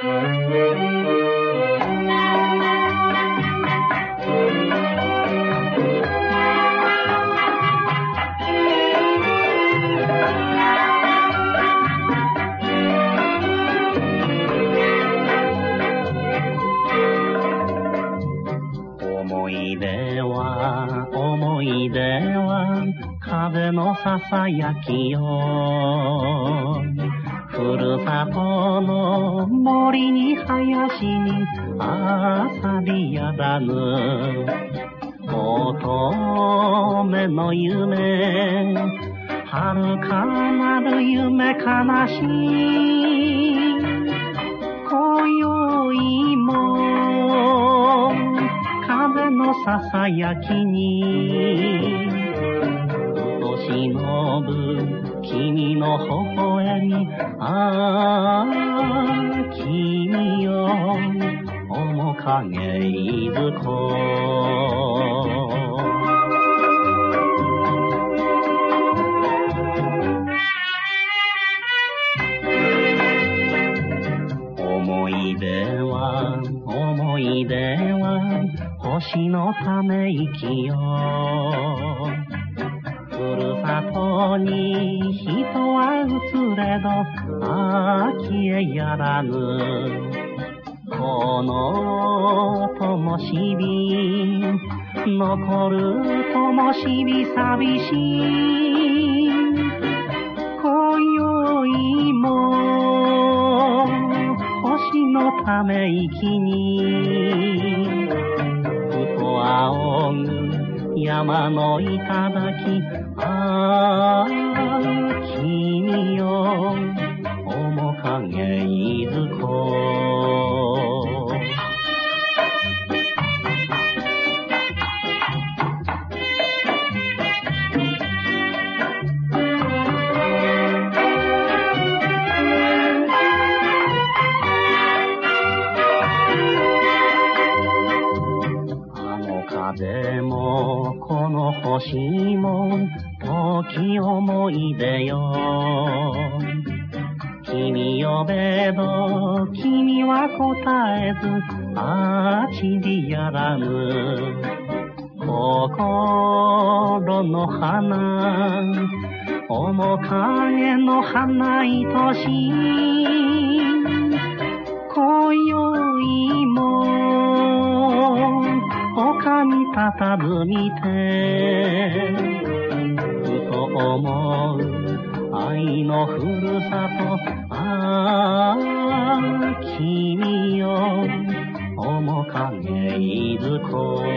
思い出は思い出は風のささやきよ。ふるさとの森に林に遊びやだぬ。乙女の夢、遥かなる夢悲しい。今宵も風のささやきに、としのぶ君の微笑み、ああ、君よ、面影いずこ。思い出は、思い出は、星のため息よ。ふるさとにれど、ああ消えやらぬ。この灯火、残る灯火寂しい。今宵も星のため息に、ふと仰ぐ山の頂き、ああ、風もこの星も時思い出よ。君呼べど君は答えずああ散りやらぬ。心の花面影の花愛しいたずみてふと思う愛のふるさと。ああ君よ面影いずこ